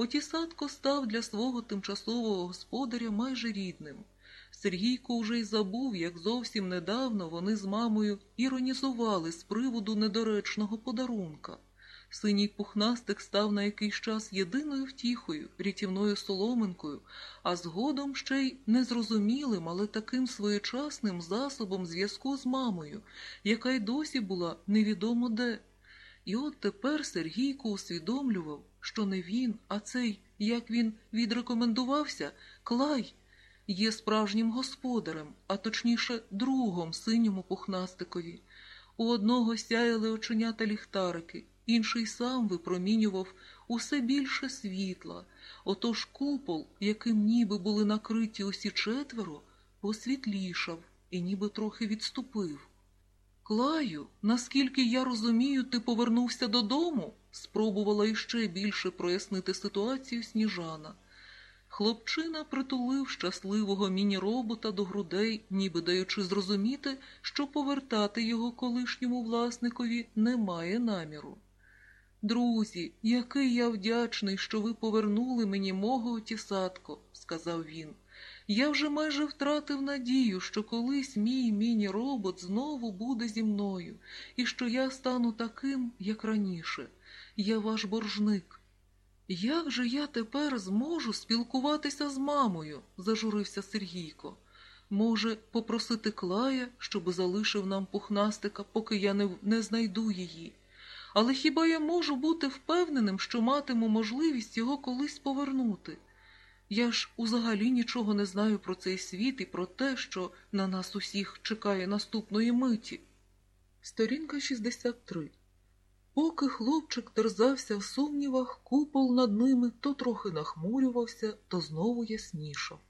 Отісатко став для свого тимчасового господаря майже рідним. Сергійко уже й забув, як зовсім недавно вони з мамою іронізували з приводу недоречного подарунка. Синій пухнастик став на якийсь час єдиною втіхою, рятівною соломинкою, а згодом ще й незрозумілим, але таким своєчасним засобом зв'язку з мамою, яка й досі була невідомо де. І от тепер Сергійко усвідомлював, що не він, а цей, як він відрекомендувався, Клай, є справжнім господарем, а точніше другом синьому пухнастикові. У одного сяяли оченята ліхтарики, інший сам випромінював усе більше світла. Отож купол, яким ніби були накриті усі четверо, посвітлішав і ніби трохи відступив. Клаю, наскільки я розумію, ти повернувся додому? спробувала іще більше прояснити ситуацію сніжана. Хлопчина притулив щасливого міні-робота до грудей, ніби даючи зрозуміти, що повертати його колишньому власникові немає наміру. Друзі, який я вдячний, що ви повернули мені мого отісатко, сказав він. Я вже майже втратив надію, що колись мій міні-робот знову буде зі мною, і що я стану таким, як раніше. Я ваш боржник. Як же я тепер зможу спілкуватися з мамою? зажурився Сергійко. Може, попросити Клая, щоб залишив нам пухнастика, поки я не, не знайду її. Але хіба я можу бути впевненим, що матиму можливість його колись повернути? Я ж узагалі нічого не знаю про цей світ і про те, що на нас усіх чекає наступної миті. Сторінка 63 Поки хлопчик терзався в сумнівах, купол над ними то трохи нахмурювався, то знову яснішав.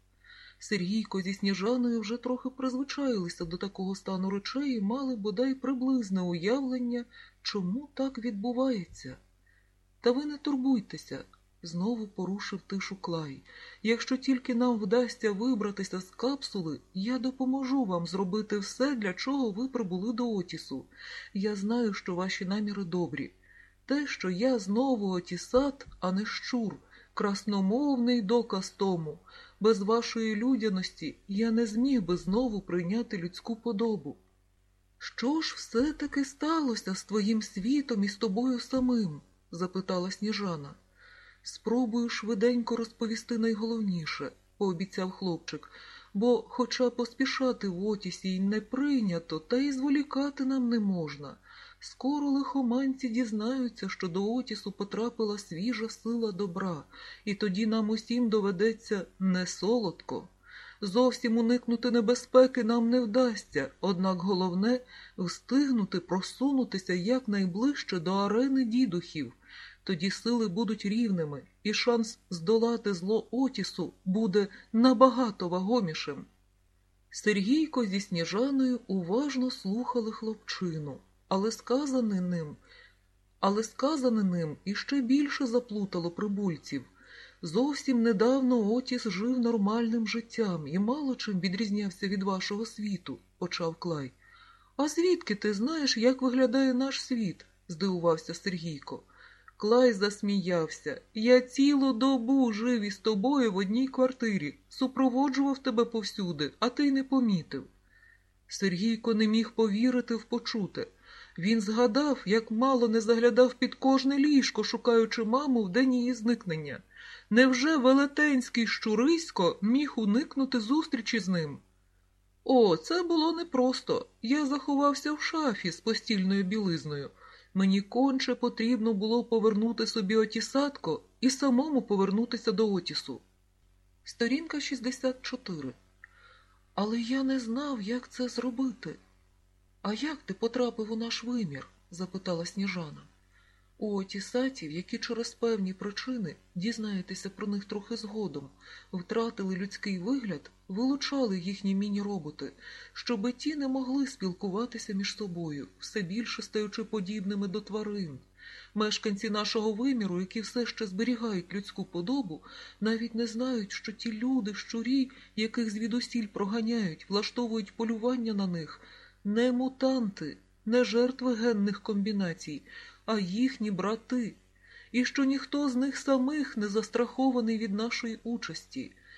Сергійко зі Сніжаною вже трохи призвичаїлися до такого стану речей і мали бодай приблизне уявлення, чому так відбувається. Та ви не турбуйтеся, знову порушив тишу Клай. Якщо тільки нам вдасться вибратися з капсули, я допоможу вам зробити все, для чого ви прибули до Отісу. Я знаю, що ваші наміри добрі. Те, що я знову Отісат, а не щур, красномовний доказ тому. Без вашої людяності я не зміг би знову прийняти людську подобу. Що ж все-таки сталося з твоїм світом і з тобою самим? запитала сніжана. Спробую швиденько розповісти найголовніше, пообіцяв хлопчик, бо, хоча поспішати в отісі й не прийнято, та й зволікати нам не можна. Скоро лихоманці дізнаються, що до Отісу потрапила свіжа сила добра, і тоді нам усім доведеться не солодко. Зовсім уникнути небезпеки нам не вдасться, однак головне встигнути просунутися якнайближче до арени дідухів. Тоді сили будуть рівними, і шанс здолати зло Отісу буде набагато вагомішим. Сергійко зі Сніжаною уважно слухали хлопчину але сказане ним, але сказане ним іще більше заплутало прибульців. Зовсім недавно Отіс жив нормальним життям і мало чим відрізнявся від вашого світу, почав Клай. А звідки ти знаєш, як виглядає наш світ? здивувався Сергійко. Клай засміявся. Я цілу добу жив із тобою в одній квартирі, супроводжував тебе повсюди, а ти й не помітив. Сергійко не міг повірити в почуте. Він згадав, як мало не заглядав під кожне ліжко, шукаючи маму в день її зникнення. Невже велетенський щурисько міг уникнути зустрічі з ним? О, це було непросто. Я заховався в шафі з постільною білизною. Мені конче потрібно було повернути собі отісатко і самому повернутися до Отісу. Сторінка 64. Але я не знав, як це зробити. А як ти потрапив у наш вимір? запитала сніжана. У отісатів, які через певні причини, дізнаєтеся про них трохи згодом, втратили людський вигляд, вилучали їхні міні-роботи, щоби ті не могли спілкуватися між собою, все більше стаючи подібними до тварин. Мешканці нашого виміру, які все ще зберігають людську подобу, навіть не знають, що ті люди, щурі, яких звідусіль проганяють, влаштовують полювання на них не мутанти, не жертви генних комбінацій, а їхні брати. і що ніхто з них самих не застрахований від нашої участі,